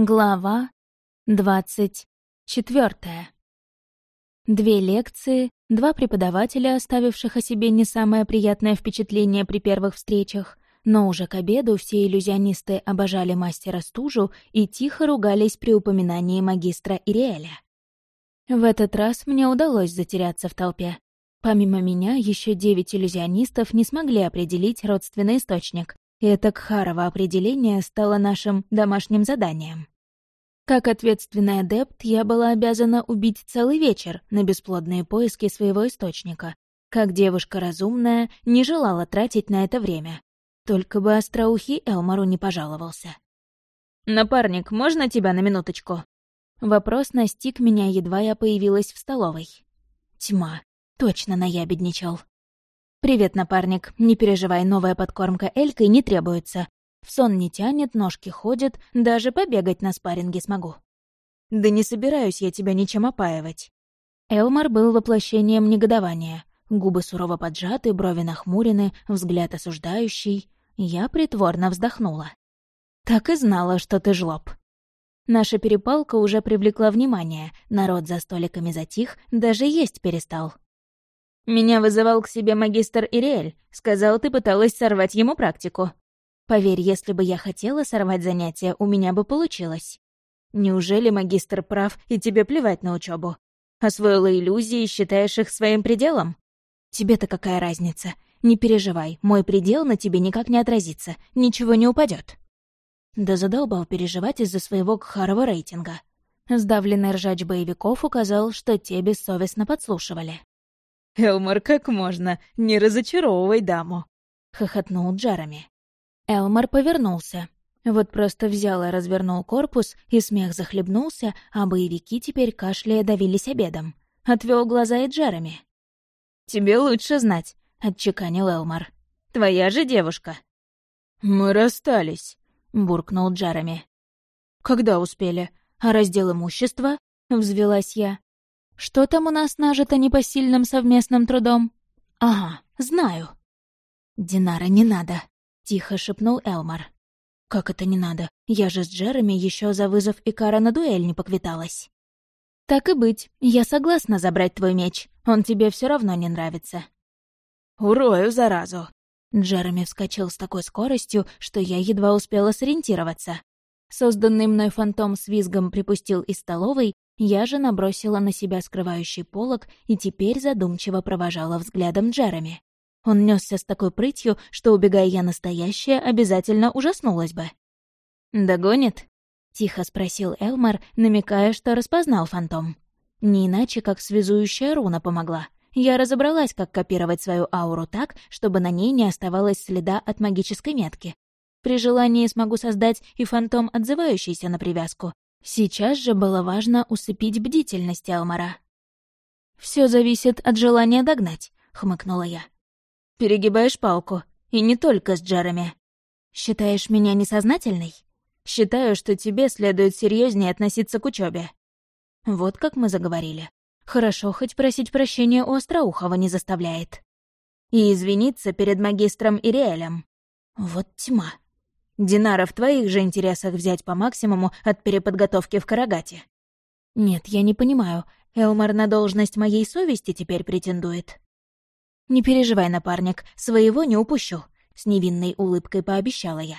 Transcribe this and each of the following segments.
Глава двадцать четвертая. Две лекции, два преподавателя, оставивших о себе не самое приятное впечатление при первых встречах, но уже к обеду все иллюзионисты обожали мастера Стужу и тихо ругались при упоминании магистра Ириэля. В этот раз мне удалось затеряться в толпе. Помимо меня, еще девять иллюзионистов не смогли определить родственный источник, и это Кхарово определение стало нашим домашним заданием. Как ответственный адепт, я была обязана убить целый вечер на бесплодные поиски своего источника. Как девушка разумная, не желала тратить на это время. Только бы остроухий Элмару не пожаловался. «Напарник, можно тебя на минуточку?» Вопрос настиг меня, едва я появилась в столовой. Тьма. Точно наябедничал. «Привет, напарник. Не переживай, новая подкормка Элькой не требуется. В сон не тянет, ножки ходят, даже побегать на спарринге смогу». «Да не собираюсь я тебя ничем опаивать». Элмар был воплощением негодования. Губы сурово поджаты, брови нахмурены, взгляд осуждающий. Я притворно вздохнула. «Так и знала, что ты жлоб». Наша перепалка уже привлекла внимание, народ за столиками затих, даже есть перестал. Меня вызывал к себе магистр Ириэль. Сказал, ты пыталась сорвать ему практику. Поверь, если бы я хотела сорвать занятия, у меня бы получилось. Неужели магистр прав, и тебе плевать на учебу? Освоила иллюзии считаешь их своим пределом? Тебе-то какая разница? Не переживай, мой предел на тебе никак не отразится, ничего не упадет. Да задолбал переживать из-за своего кхарова рейтинга. Сдавленный ржач боевиков указал, что те бессовестно подслушивали. «Элмар, как можно? Не разочаровывай даму!» — хохотнул Джереми. Элмар повернулся. Вот просто взял и развернул корпус, и смех захлебнулся, а боевики теперь кашляя давились обедом. Отвел глаза и Джереми. «Тебе лучше знать», — отчеканил Элмар. «Твоя же девушка». «Мы расстались», — буркнул Джереми. «Когда успели? А раздел имущества?» — взвелась я. Что там у нас нажито непосильным совместным трудом? Ага, знаю. Динара, не надо, тихо шепнул Элмар. Как это не надо? Я же с Джереми еще за вызов Икара на дуэль не поквиталась. Так и быть, я согласна забрать твой меч. Он тебе все равно не нравится. Урою заразу. Джереми вскочил с такой скоростью, что я едва успела сориентироваться. Созданный мной фантом с визгом припустил из столовой, я же набросила на себя скрывающий полог и теперь задумчиво провожала взглядом Джереми. Он несся с такой прытью, что, убегая я настоящая, обязательно ужаснулась бы. «Догонит?» — тихо спросил Элмар, намекая, что распознал фантом. Не иначе, как связующая руна помогла. Я разобралась, как копировать свою ауру так, чтобы на ней не оставалось следа от магической метки. При желании смогу создать и фантом, отзывающийся на привязку, Сейчас же было важно усыпить бдительность Элмара. Все зависит от желания догнать», — хмыкнула я. «Перегибаешь палку, и не только с Джереми. Считаешь меня несознательной? Считаю, что тебе следует серьезнее относиться к учебе. Вот как мы заговорили. Хорошо, хоть просить прощения у Остроухова не заставляет. И извиниться перед магистром Ириэлем. Вот тьма. Динара в твоих же интересах взять по максимуму от переподготовки в Карагате. Нет, я не понимаю. Элмар на должность моей совести теперь претендует. Не переживай, напарник, своего не упущу, с невинной улыбкой пообещала я.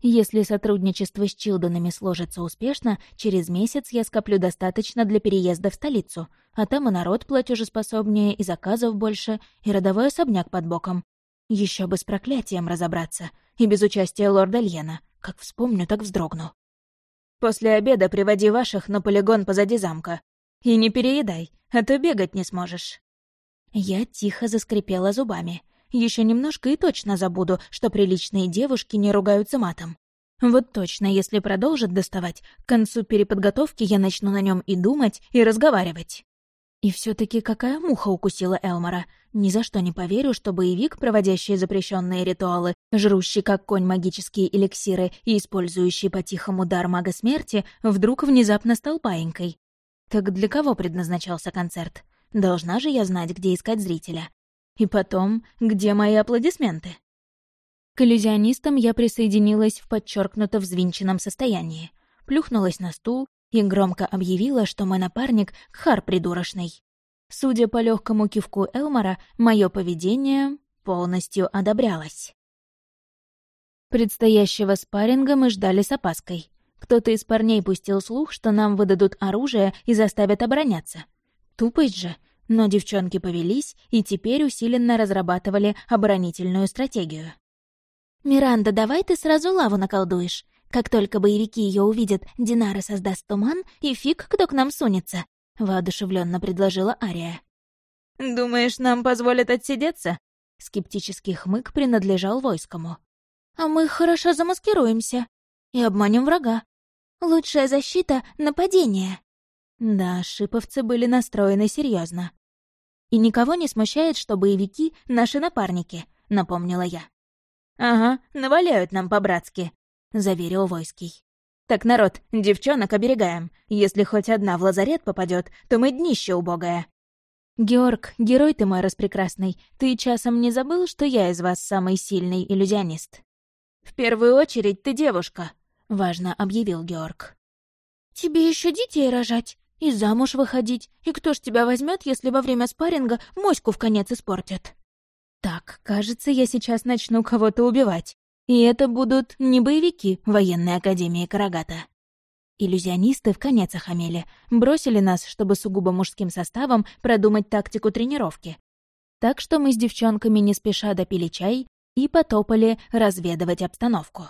Если сотрудничество с Чилдонами сложится успешно, через месяц я скоплю достаточно для переезда в столицу, а там и народ платежеспособнее, и заказов больше, и родовой особняк под боком. Еще бы с проклятием разобраться — и без участия лорда Льена. Как вспомню, так вздрогну. После обеда приводи ваших на полигон позади замка. И не переедай, а то бегать не сможешь». Я тихо заскрипела зубами. Еще немножко и точно забуду, что приличные девушки не ругаются матом. Вот точно, если продолжит доставать, к концу переподготовки я начну на нем и думать, и разговаривать. И все таки какая муха укусила Элмора? Ни за что не поверю, что боевик, проводящий запрещенные ритуалы, жрущий как конь магические эликсиры и использующий по-тихому дар мага смерти, вдруг внезапно стал паинькой. Так для кого предназначался концерт? Должна же я знать, где искать зрителя. И потом, где мои аплодисменты? К иллюзионистам я присоединилась в подчеркнуто взвинченном состоянии. плюхнулась на стул и громко объявила, что мой напарник — хар придурочный. Судя по легкому кивку Элмора, мое поведение полностью одобрялось. Предстоящего спарринга мы ждали с опаской. Кто-то из парней пустил слух, что нам выдадут оружие и заставят обороняться. Тупость же, но девчонки повелись и теперь усиленно разрабатывали оборонительную стратегию. «Миранда, давай ты сразу лаву наколдуешь. Как только боевики ее увидят, Динара создаст туман, и фиг, кто к нам сунется», — воодушевленно предложила Ария. «Думаешь, нам позволят отсидеться?» Скептический хмык принадлежал войскому. «А мы хорошо замаскируемся и обманем врага. Лучшая защита — нападение». Да, шиповцы были настроены серьезно. «И никого не смущает, что боевики — наши напарники», — напомнила я. «Ага, наваляют нам по-братски», — заверил Войский. «Так, народ, девчонок оберегаем. Если хоть одна в лазарет попадет, то мы днище убогое». «Георг, герой ты мой распрекрасный, ты часом не забыл, что я из вас самый сильный иллюзионист?» «В первую очередь ты девушка», — важно объявил Георг. «Тебе еще детей рожать и замуж выходить, и кто ж тебя возьмет, если во время спарринга моську в конец испортят?» «Так, кажется, я сейчас начну кого-то убивать. И это будут не боевики военной академии Карагата. Иллюзионисты в конец охамели, бросили нас, чтобы сугубо мужским составом продумать тактику тренировки. Так что мы с девчонками не спеша допили чай и потопали разведывать обстановку.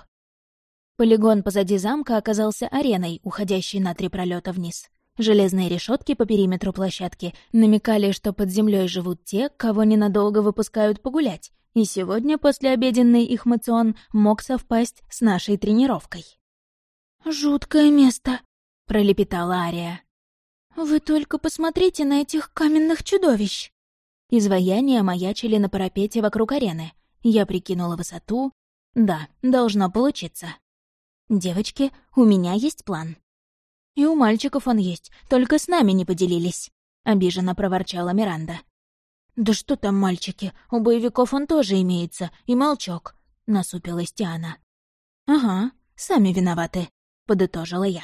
Полигон позади замка оказался ареной, уходящей на три пролета вниз. Железные решетки по периметру площадки намекали, что под землей живут те, кого ненадолго выпускают погулять, и сегодня послеобеденный их мацион мог совпасть с нашей тренировкой. «Жуткое место», — пролепетала Ария. «Вы только посмотрите на этих каменных чудовищ!» Изваяния маячили на парапете вокруг арены. Я прикинула высоту. Да, должно получиться. «Девочки, у меня есть план». «И у мальчиков он есть, только с нами не поделились», — обиженно проворчала Миранда. «Да что там мальчики, у боевиков он тоже имеется, и молчок», — насупилась Тиана. «Ага, сами виноваты», — подытожила я.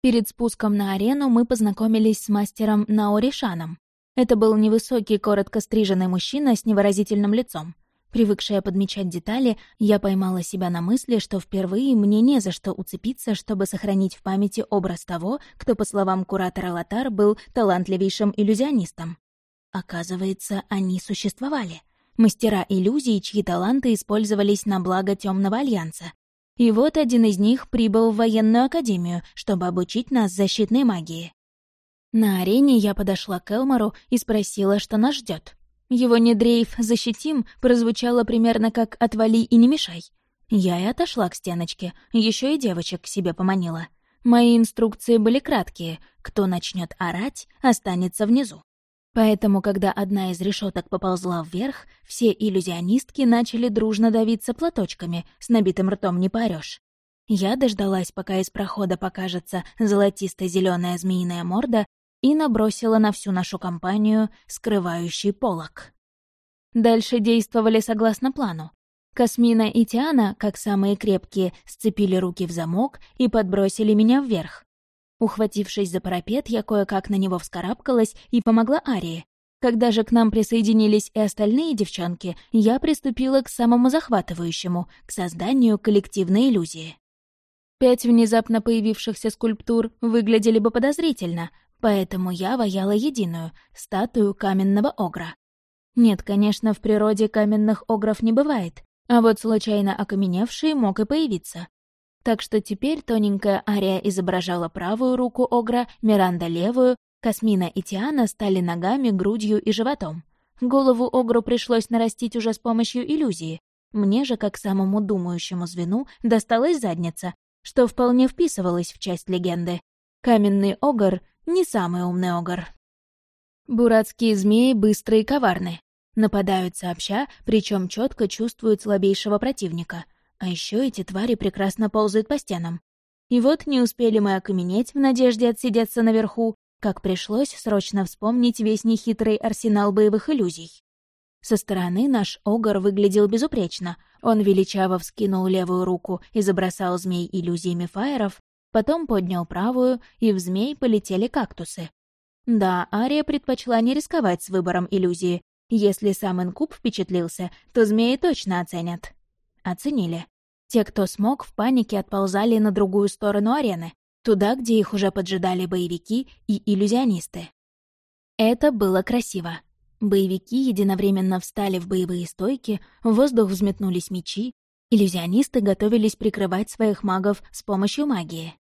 Перед спуском на арену мы познакомились с мастером Наоришаном. Это был невысокий, коротко стриженный мужчина с невыразительным лицом. Привыкшая подмечать детали, я поймала себя на мысли, что впервые мне не за что уцепиться, чтобы сохранить в памяти образ того, кто, по словам куратора Латар, был талантливейшим иллюзионистом. Оказывается, они существовали. Мастера иллюзий, чьи таланты использовались на благо Темного Альянса. И вот один из них прибыл в военную академию, чтобы обучить нас защитной магии. На арене я подошла к Элмору и спросила, что нас ждет. Его «не дрейф, защитим» прозвучало примерно как «отвали и не мешай». Я и отошла к стеночке, еще и девочек к себе поманила. Мои инструкции были краткие. Кто начнет орать, останется внизу. Поэтому, когда одна из решеток поползла вверх, все иллюзионистки начали дружно давиться платочками, с набитым ртом не поорёшь. Я дождалась, пока из прохода покажется золотисто зеленая змеиная морда, и набросила на всю нашу компанию скрывающий полог. Дальше действовали согласно плану. Касмина и Тиана, как самые крепкие, сцепили руки в замок и подбросили меня вверх. Ухватившись за парапет, я кое-как на него вскарабкалась и помогла Арии. Когда же к нам присоединились и остальные девчонки, я приступила к самому захватывающему, к созданию коллективной иллюзии. Пять внезапно появившихся скульптур выглядели бы подозрительно, поэтому я ваяла единую — статую каменного огра. Нет, конечно, в природе каменных огров не бывает, а вот случайно окаменевший мог и появиться. Так что теперь тоненькая Ария изображала правую руку Огра, Миранда — левую, Касмина и Тиана стали ногами, грудью и животом. Голову Огру пришлось нарастить уже с помощью иллюзии. Мне же, как самому думающему звену, досталась задница, что вполне вписывалось в часть легенды. Каменный Огр — не самый умный Огр. Буратские змеи быстрые и коварны. Нападают сообща, причем четко чувствуют слабейшего противника — а еще эти твари прекрасно ползают по стенам. И вот не успели мы окаменеть в надежде отсидеться наверху, как пришлось срочно вспомнить весь нехитрый арсенал боевых иллюзий. Со стороны наш Огар выглядел безупречно. Он величаво вскинул левую руку и забросал змей иллюзиями фаеров, потом поднял правую, и в змей полетели кактусы. Да, Ария предпочла не рисковать с выбором иллюзии. Если сам инкуб впечатлился, то змеи точно оценят. Оценили. Те, кто смог, в панике отползали на другую сторону арены, туда, где их уже поджидали боевики и иллюзионисты. Это было красиво. Боевики единовременно встали в боевые стойки, в воздух взметнулись мечи, иллюзионисты готовились прикрывать своих магов с помощью магии.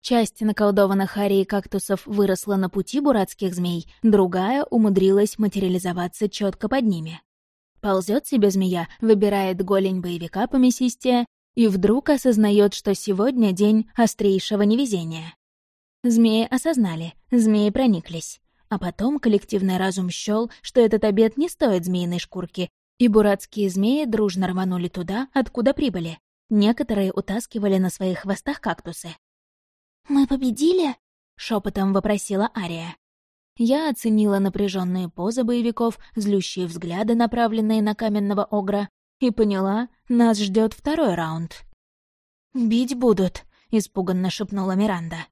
Часть наколдованных арий кактусов выросла на пути буратских змей, другая умудрилась материализоваться четко под ними. Ползет себе змея, выбирает голень боевика по мясистее и вдруг осознает, что сегодня день острейшего невезения. Змеи осознали, змеи прониклись. А потом коллективный разум счёл, что этот обед не стоит змеиной шкурки, и буратские змеи дружно рванули туда, откуда прибыли. Некоторые утаскивали на своих хвостах кактусы. «Мы победили?» — шепотом вопросила Ария. Я оценила напряженные позы боевиков, злющие взгляды, направленные на каменного огра, и поняла, нас ждет второй раунд. «Бить будут», — испуганно шепнула Миранда.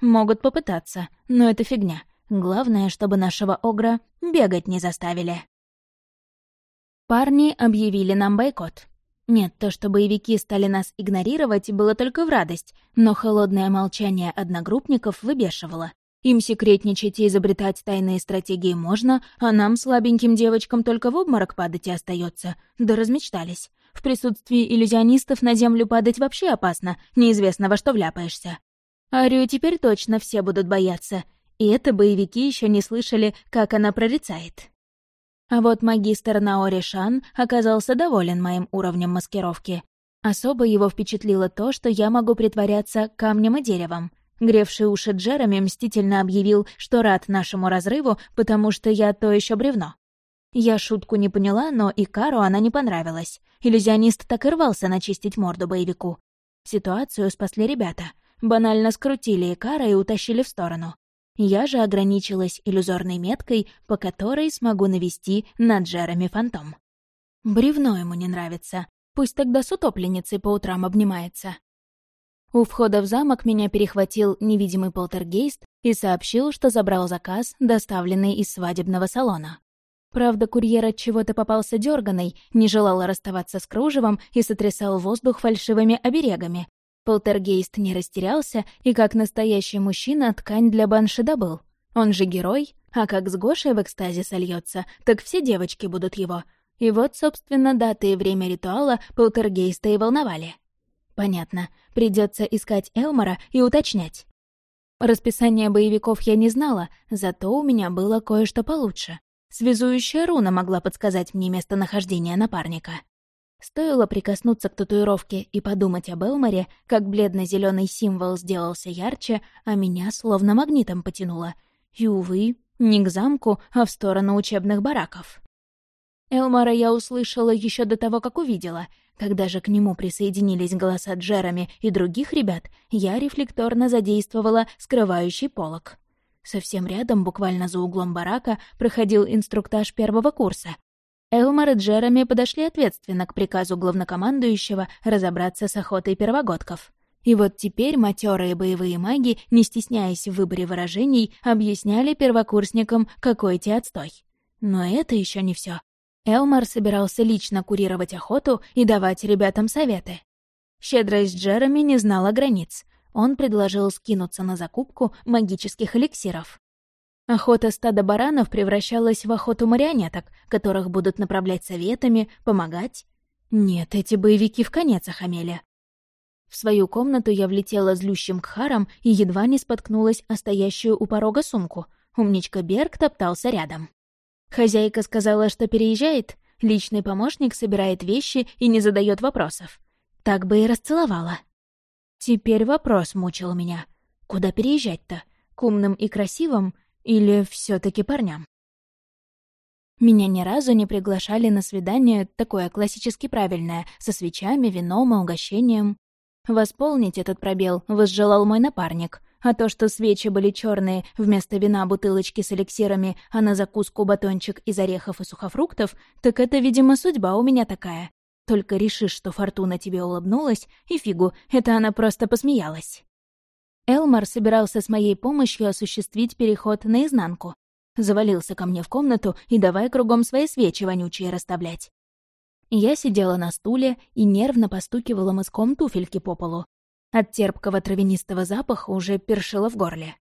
«Могут попытаться, но это фигня. Главное, чтобы нашего Огра бегать не заставили. Парни объявили нам бойкот. Нет, то, что боевики стали нас игнорировать, было только в радость, но холодное молчание одногруппников выбешивало. Им секретничать и изобретать тайные стратегии можно, а нам, слабеньким девочкам, только в обморок падать и остается. Да размечтались. В присутствии иллюзионистов на землю падать вообще опасно, неизвестно во что вляпаешься. Арию теперь точно все будут бояться, и это боевики еще не слышали, как она прорицает. А вот магистр Наори Шан оказался доволен моим уровнем маскировки. Особо его впечатлило то, что я могу притворяться камнем и деревом. Гревший уши Джереми мстительно объявил, что рад нашему разрыву, потому что я то еще бревно. Я шутку не поняла, но и Кару она не понравилась. Иллюзионист так и рвался начистить морду боевику. Ситуацию спасли ребята. Банально скрутили Икара и утащили в сторону. Я же ограничилась иллюзорной меткой, по которой смогу навести на Джереми фантом. Бревно ему не нравится. Пусть тогда с утопленницей по утрам обнимается. У входа в замок меня перехватил невидимый полтергейст и сообщил, что забрал заказ, доставленный из свадебного салона. Правда, курьер от чего-то попался дерганый, не желал расставаться с кружевом и сотрясал воздух фальшивыми оберегами, Полтергейст не растерялся и, как настоящий мужчина, ткань для банши добыл. Он же герой, а как с Гошей в экстазе сольется, так все девочки будут его. И вот, собственно, даты и время ритуала полтергейста и волновали. Понятно, придется искать Элмора и уточнять. Расписание боевиков я не знала, зато у меня было кое-что получше. Связующая руна могла подсказать мне местонахождение напарника. Стоило прикоснуться к татуировке и подумать об Элморе, как бледно зеленый символ сделался ярче, а меня словно магнитом потянуло. И, увы, не к замку, а в сторону учебных бараков. Элмора я услышала еще до того, как увидела. Когда же к нему присоединились голоса Джереми и других ребят, я рефлекторно задействовала скрывающий полог. Совсем рядом, буквально за углом барака, проходил инструктаж первого курса, Элмар и Джереми подошли ответственно к приказу главнокомандующего разобраться с охотой первогодков. И вот теперь матерые боевые маги, не стесняясь в выборе выражений, объясняли первокурсникам, какой те отстой. Но это еще не все. Элмар собирался лично курировать охоту и давать ребятам советы. Щедрость Джереми не знала границ. Он предложил скинуться на закупку магических эликсиров. Охота стада баранов превращалась в охоту марионеток, которых будут направлять советами, помогать. Нет, эти боевики в конец охамели. В свою комнату я влетела злющим кхаром и едва не споткнулась о стоящую у порога сумку. Умничка Берг топтался рядом. Хозяйка сказала, что переезжает, личный помощник собирает вещи и не задает вопросов. Так бы и расцеловала. Теперь вопрос мучил меня. Куда переезжать-то? К умным и красивым или все таки парням? Меня ни разу не приглашали на свидание такое классически правильное, со свечами, вином и угощением. Восполнить этот пробел возжелал мой напарник, а то, что свечи были черные, вместо вина бутылочки с эликсирами, а на закуску батончик из орехов и сухофруктов, так это, видимо, судьба у меня такая. Только решишь, что Фортуна тебе улыбнулась, и фигу, это она просто посмеялась. Элмар собирался с моей помощью осуществить переход наизнанку. Завалился ко мне в комнату и давай кругом свои свечи вонючие расставлять. Я сидела на стуле и нервно постукивала мыском туфельки по полу. От терпкого травянистого запаха уже першило в горле.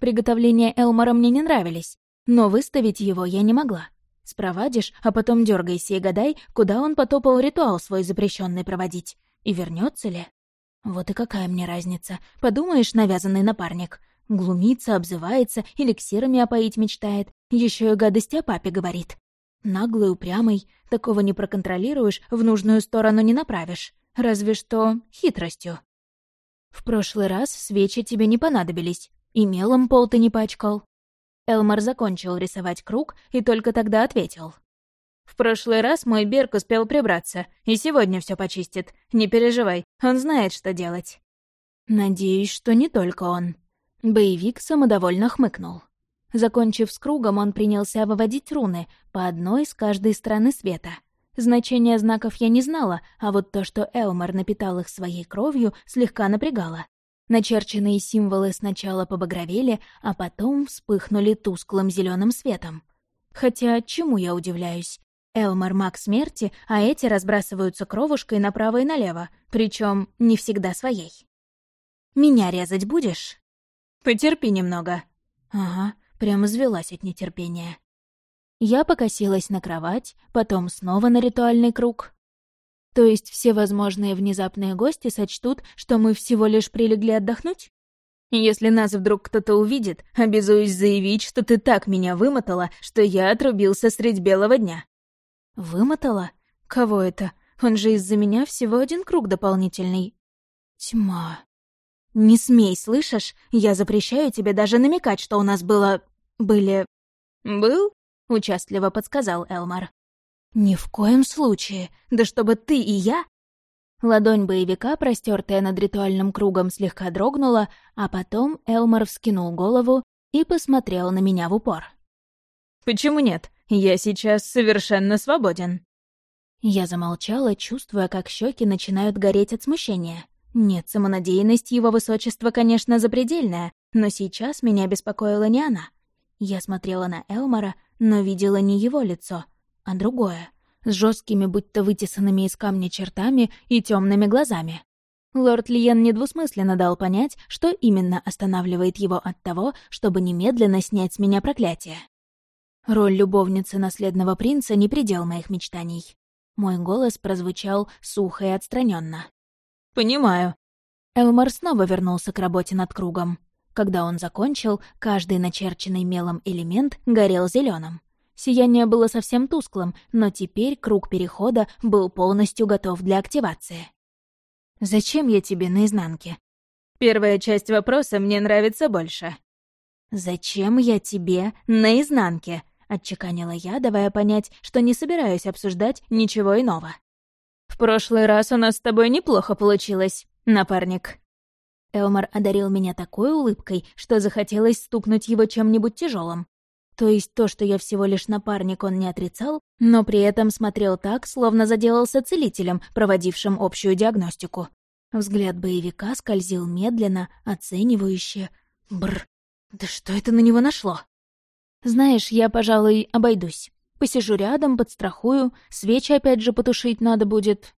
Приготовления Элмара мне не нравились, но выставить его я не могла. Спровадишь, а потом дергайся и гадай, куда он потопал ритуал свой запрещенный проводить. И вернется ли? Вот и какая мне разница. Подумаешь, навязанный напарник. Глумится, обзывается, эликсирами опоить мечтает. еще и гадости о папе говорит. Наглый, упрямый, такого не проконтролируешь, в нужную сторону не направишь. Разве что хитростью. В прошлый раз свечи тебе не понадобились, и мелом пол ты не пачкал. Элмар закончил рисовать круг и только тогда ответил. «В прошлый раз мой Берг успел прибраться, и сегодня все почистит. Не переживай, он знает, что делать». «Надеюсь, что не только он». Боевик самодовольно хмыкнул. Закончив с кругом, он принялся выводить руны, по одной с каждой стороны света. Значение знаков я не знала, а вот то, что Элмар напитал их своей кровью, слегка напрягало. Начерченные символы сначала побагровели, а потом вспыхнули тусклым зеленым светом. Хотя чему я удивляюсь? Элмар маг смерти, а эти разбрасываются кровушкой направо и налево, причем не всегда своей. «Меня резать будешь?» «Потерпи немного». «Ага, прямо звелась от нетерпения». Я покосилась на кровать, потом снова на ритуальный круг, то есть все возможные внезапные гости сочтут, что мы всего лишь прилегли отдохнуть? Если нас вдруг кто-то увидит, обязуюсь заявить, что ты так меня вымотала, что я отрубился средь белого дня». «Вымотала? Кого это? Он же из-за меня всего один круг дополнительный». «Тьма». «Не смей, слышишь? Я запрещаю тебе даже намекать, что у нас было... были...» «Был?» — участливо подсказал Элмар. «Ни в коем случае! Да чтобы ты и я...» Ладонь боевика, простертая над ритуальным кругом, слегка дрогнула, а потом Элмар вскинул голову и посмотрел на меня в упор. «Почему нет? Я сейчас совершенно свободен». Я замолчала, чувствуя, как щеки начинают гореть от смущения. Нет, самонадеянность его высочества, конечно, запредельная, но сейчас меня беспокоила не она. Я смотрела на Элмара, но видела не его лицо — а другое, с жесткими, будто вытесанными из камня чертами и темными глазами. Лорд Лиен недвусмысленно дал понять, что именно останавливает его от того, чтобы немедленно снять с меня проклятие. Роль любовницы наследного принца не предел моих мечтаний. Мой голос прозвучал сухо и отстраненно. «Понимаю». Элмар снова вернулся к работе над кругом. Когда он закончил, каждый начерченный мелом элемент горел зеленым. Сияние было совсем тусклым, но теперь круг перехода был полностью готов для активации. «Зачем я тебе наизнанке?» «Первая часть вопроса мне нравится больше». «Зачем я тебе наизнанке?» — отчеканила я, давая понять, что не собираюсь обсуждать ничего иного. «В прошлый раз у нас с тобой неплохо получилось, напарник». Элмар одарил меня такой улыбкой, что захотелось стукнуть его чем-нибудь тяжелым. То есть то, что я всего лишь напарник, он не отрицал, но при этом смотрел так, словно заделался целителем, проводившим общую диагностику. Взгляд боевика скользил медленно, оценивающе. Бр, да что это на него нашло? Знаешь, я, пожалуй, обойдусь. Посижу рядом, подстрахую, свечи опять же потушить надо будет.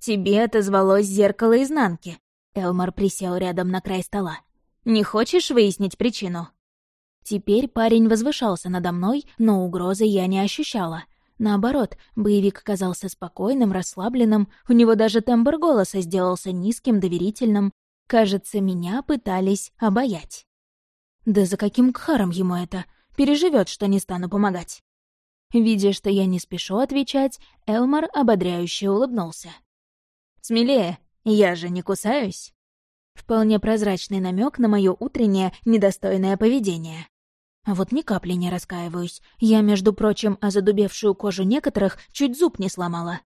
Тебе отозвалось зеркало изнанки. Элмар присел рядом на край стола. Не хочешь выяснить причину? Теперь парень возвышался надо мной, но угрозы я не ощущала. Наоборот, боевик казался спокойным, расслабленным, у него даже тембр голоса сделался низким, доверительным. Кажется, меня пытались обаять. Да за каким кхаром ему это? Переживет, что не стану помогать. Видя, что я не спешу отвечать, Элмар ободряюще улыбнулся. «Смелее, я же не кусаюсь». Вполне прозрачный намек на мое утреннее недостойное поведение. А вот ни капли не раскаиваюсь. Я, между прочим, о задубевшую кожу некоторых чуть зуб не сломала.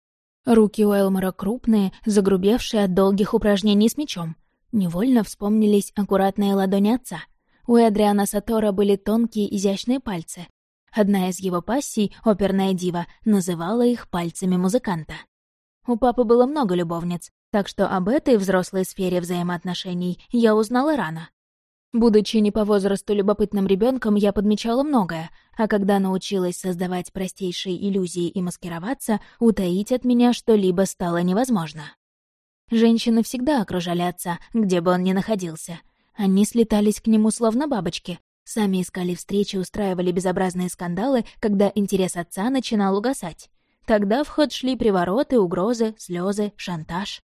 Руки у Элмора крупные, загрубевшие от долгих упражнений с мечом. Невольно вспомнились аккуратные ладони отца. У Эдриана Сатора были тонкие изящные пальцы. Одна из его пассий, оперная дива, называла их пальцами музыканта. У папы было много любовниц, так что об этой взрослой сфере взаимоотношений я узнала рано. Будучи не по возрасту любопытным ребенком, я подмечала многое, а когда научилась создавать простейшие иллюзии и маскироваться, утаить от меня что-либо стало невозможно. Женщины всегда окружали отца, где бы он ни находился. Они слетались к нему словно бабочки, сами искали встречи, устраивали безобразные скандалы, когда интерес отца начинал угасать. Тогда в ход шли привороты, угрозы, слезы, шантаж.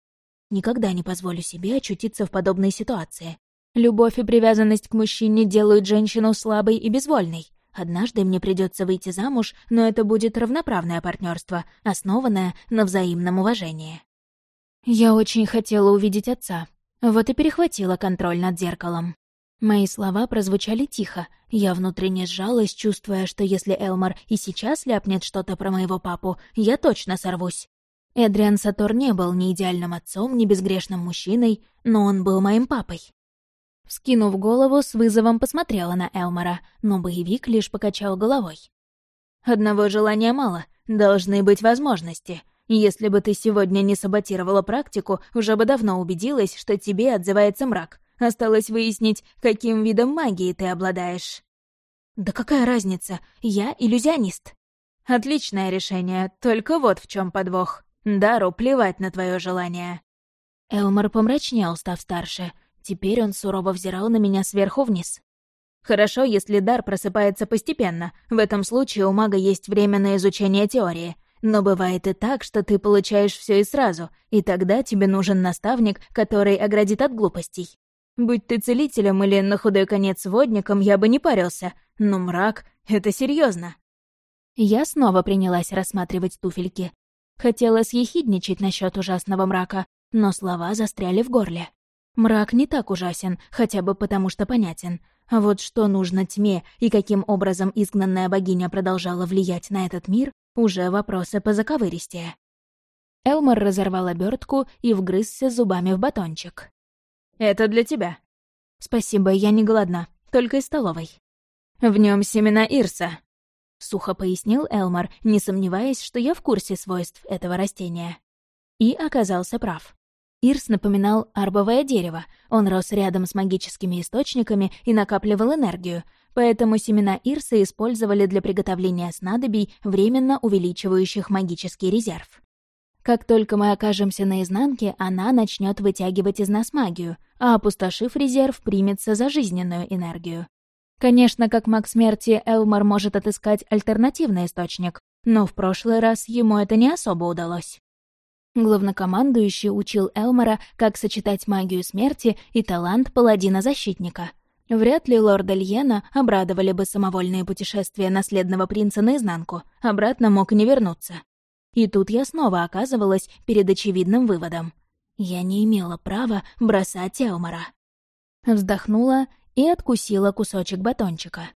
Никогда не позволю себе очутиться в подобной ситуации. Любовь и привязанность к мужчине делают женщину слабой и безвольной. Однажды мне придется выйти замуж, но это будет равноправное партнерство, основанное на взаимном уважении. Я очень хотела увидеть отца, вот и перехватила контроль над зеркалом. Мои слова прозвучали тихо, я внутренне сжалась, чувствуя, что если Элмар и сейчас ляпнет что-то про моего папу, я точно сорвусь. Эдриан Сатор не был ни идеальным отцом, ни безгрешным мужчиной, но он был моим папой. Вскинув голову, с вызовом посмотрела на Элмара, но боевик лишь покачал головой. «Одного желания мало, должны быть возможности. Если бы ты сегодня не саботировала практику, уже бы давно убедилась, что тебе отзывается мрак. Осталось выяснить, каким видом магии ты обладаешь». «Да какая разница? Я иллюзионист». «Отличное решение, только вот в чем подвох. Дару плевать на твое желание». Элмар помрачнел, став старше — Теперь он сурово взирал на меня сверху вниз. Хорошо, если дар просыпается постепенно. В этом случае у мага есть время на изучение теории. Но бывает и так, что ты получаешь все и сразу, и тогда тебе нужен наставник, который оградит от глупостей. Будь ты целителем или на худой конец водником, я бы не парился. Но мрак — это серьезно. Я снова принялась рассматривать туфельки. Хотела съехидничать насчет ужасного мрака, но слова застряли в горле. Мрак не так ужасен, хотя бы потому что понятен. А вот что нужно тьме и каким образом изгнанная богиня продолжала влиять на этот мир, уже вопросы по заковыристее. Элмор разорвал обертку и вгрызся зубами в батончик. «Это для тебя». «Спасибо, я не голодна, только из столовой». «В нем семена Ирса», — сухо пояснил Элмор, не сомневаясь, что я в курсе свойств этого растения. И оказался прав. Ирс напоминал арбовое дерево. Он рос рядом с магическими источниками и накапливал энергию, поэтому семена Ирса использовали для приготовления снадобий, временно увеличивающих магический резерв. Как только мы окажемся на изнанке, она начнет вытягивать из нас магию, а опустошив резерв, примется за жизненную энергию. Конечно, как маг смерти, Элмар может отыскать альтернативный источник, но в прошлый раз ему это не особо удалось. Главнокомандующий учил Элмора, как сочетать магию смерти и талант паладина-защитника. Вряд ли лорда Льена обрадовали бы самовольные путешествия наследного принца наизнанку, обратно мог не вернуться. И тут я снова оказывалась перед очевидным выводом. Я не имела права бросать Элмора. Вздохнула и откусила кусочек батончика.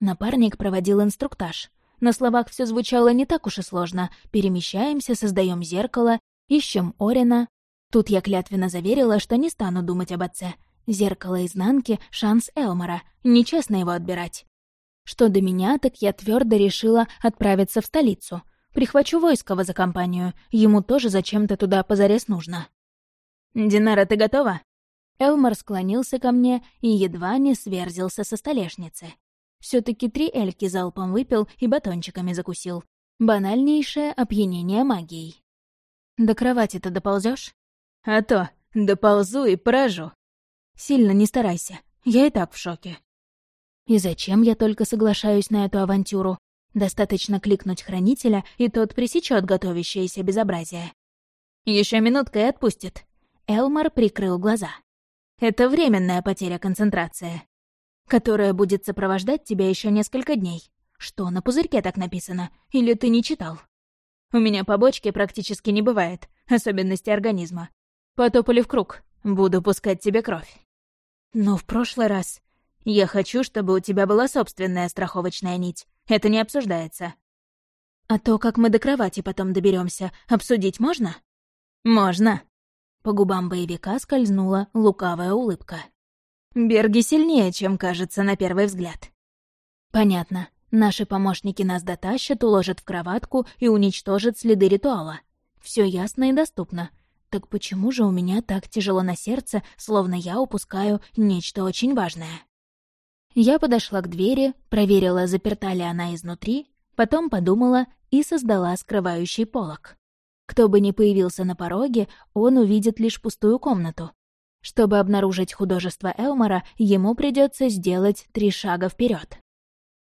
Напарник проводил инструктаж. На словах все звучало не так уж и сложно. Перемещаемся, создаем зеркало, ищем Орина. Тут я клятвенно заверила, что не стану думать об отце. Зеркало изнанки — шанс Элмора. Нечестно его отбирать. Что до меня, так я твердо решила отправиться в столицу. Прихвачу Войского за компанию. Ему тоже зачем-то туда позарез нужно. «Динара, ты готова?» Элмор склонился ко мне и едва не сверзился со столешницы все таки три эльки залпом выпил и батончиками закусил. Банальнейшее опьянение магией. «До кровати-то доползешь? «А то, доползу и поражу». «Сильно не старайся, я и так в шоке». И зачем я только соглашаюсь на эту авантюру? Достаточно кликнуть хранителя, и тот пресечет готовящееся безобразие. Еще минутка и отпустит. Элмар прикрыл глаза. Это временная потеря концентрации которая будет сопровождать тебя еще несколько дней. Что на пузырьке так написано? Или ты не читал? У меня побочки практически не бывает, особенности организма. Потопали в круг, буду пускать тебе кровь. Но в прошлый раз... Я хочу, чтобы у тебя была собственная страховочная нить. Это не обсуждается. А то, как мы до кровати потом доберемся, обсудить можно? Можно. По губам боевика скользнула лукавая улыбка. Берги сильнее, чем кажется на первый взгляд. Понятно. Наши помощники нас дотащат, уложат в кроватку и уничтожат следы ритуала. Все ясно и доступно. Так почему же у меня так тяжело на сердце, словно я упускаю нечто очень важное? Я подошла к двери, проверила, заперта ли она изнутри, потом подумала и создала скрывающий полог. Кто бы ни появился на пороге, он увидит лишь пустую комнату. Чтобы обнаружить художество Элмора, ему придется сделать три шага вперед.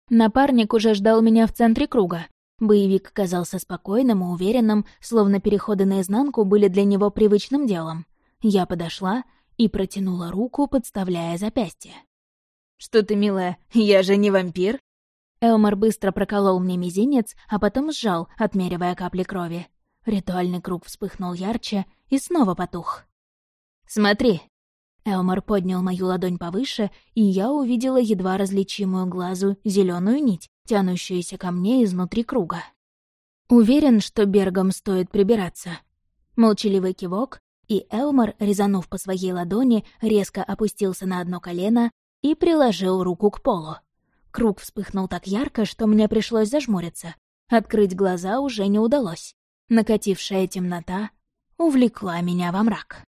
Напарник уже ждал меня в центре круга. Боевик казался спокойным и уверенным, словно переходы наизнанку были для него привычным делом. Я подошла и протянула руку, подставляя запястье. «Что ты, милая, я же не вампир?» Элмар быстро проколол мне мизинец, а потом сжал, отмеривая капли крови. Ритуальный круг вспыхнул ярче и снова потух. «Смотри!» Элмар поднял мою ладонь повыше, и я увидела едва различимую глазу зеленую нить, тянущуюся ко мне изнутри круга. Уверен, что Бергам стоит прибираться. Молчаливый кивок, и Элмар, резанув по своей ладони, резко опустился на одно колено и приложил руку к полу. Круг вспыхнул так ярко, что мне пришлось зажмуриться. Открыть глаза уже не удалось. Накатившая темнота увлекла меня во мрак.